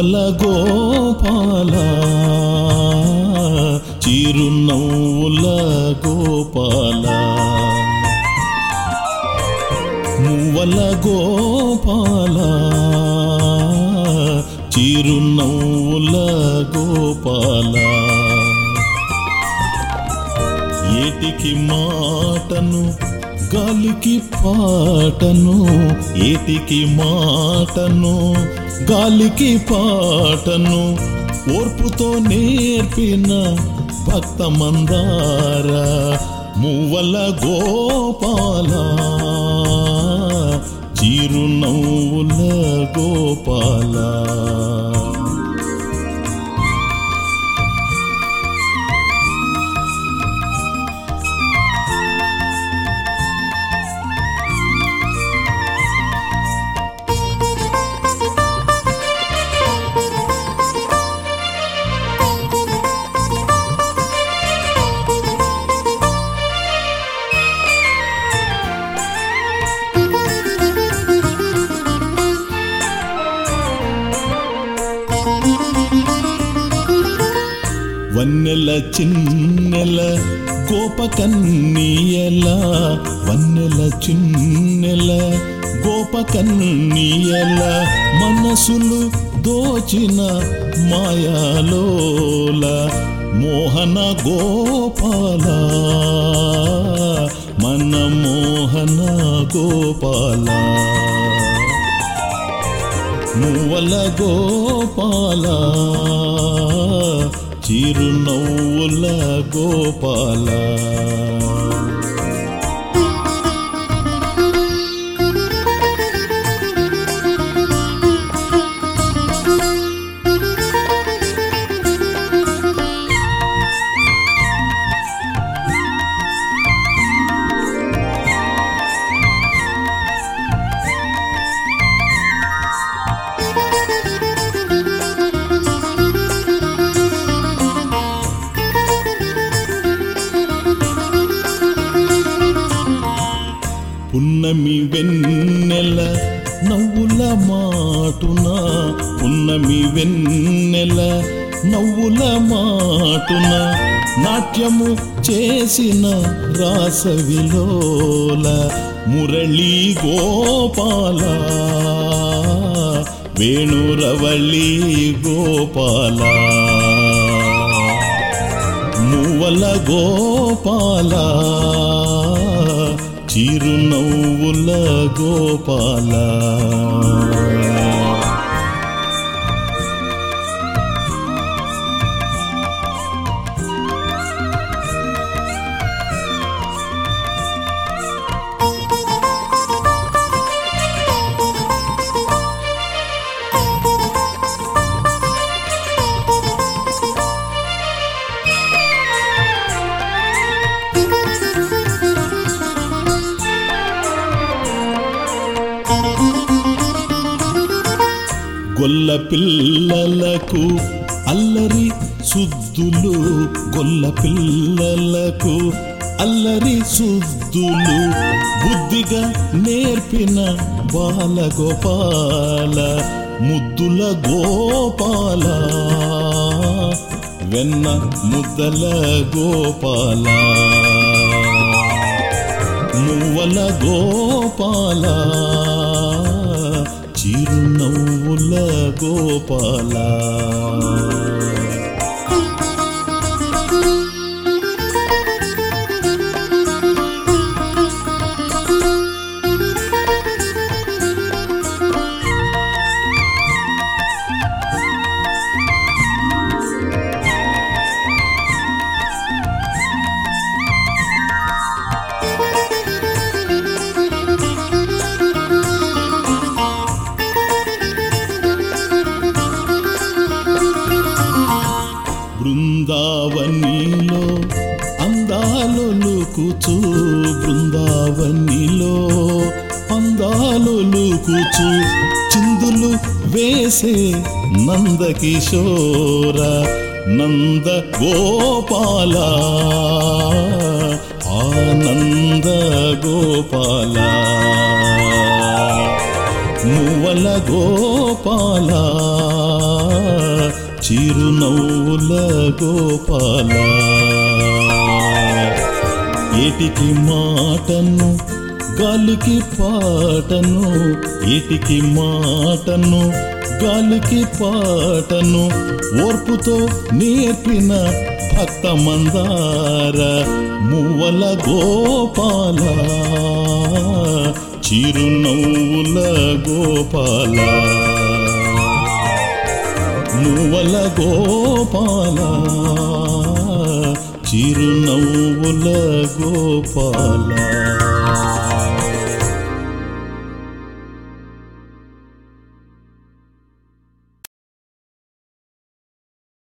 మువ్వల గోపాల చిరునవ్వుల గోపాల మువల గోపాల చిరునవ్వుల గోపాల ఏటికి మాటను గాలికి పాటను ఏటికి మాటను గాలికి పాటను ఓర్పుతో నేర్పిన భక్త మందార మువ్వల గోపాల. చిరునవ్వుల గోపాల. వన్నెల చిన్నెల గోపకన్నీయల. వన్నెల చిన్నెల గోపకన్నీయల. మనసులు దోచిన మాయాలోల మోహన గోపాల. మన మోహన గోపాల. మువ్వల గోపాల. చిరునవ్వుల గోపాల. పున్నమి వెన్నెల నవ్వుల మాటున పున్నమి వెన్నెల నవ్వుల మాటున నాట్యము చేసిన రాసవిలోల మురళీ గోపాల వేణురవళి గోపాల. మువ్వల గోపాల. చిరునవ్వుల గోపాలా. గొల్ల పిల్లలకు అల్లరి సుద్దులు గొల్ల పిల్లలకు అల్లరి సుద్దులు బుద్ధిగా నేర్పిన బాలగోపాల ముద్దుల గోపాల వెన్న ముద్దల గోపాల. మువ్వల గోపాల చిరునవ్వుల గోపాల బృందావనిలో అందాలొలుకుచు బృందావనిలో అందాలొలుకుచు చిందులు వేసే నందకిశోర నంద గోపాల ఆనంద గోపాల మువల గోపాల చిరునవ్వుల గోపాల ఏటికి మాటను గాలికి పాటను ఏటికి మాటను గాలికి పాటను ఓర్పుతో నేర్పిన భక్త మందార మువ్వల గోపాల చిరునవ్వుల గోపాల నువ్వల గోపాల చిరునవ్వుల గోపాల.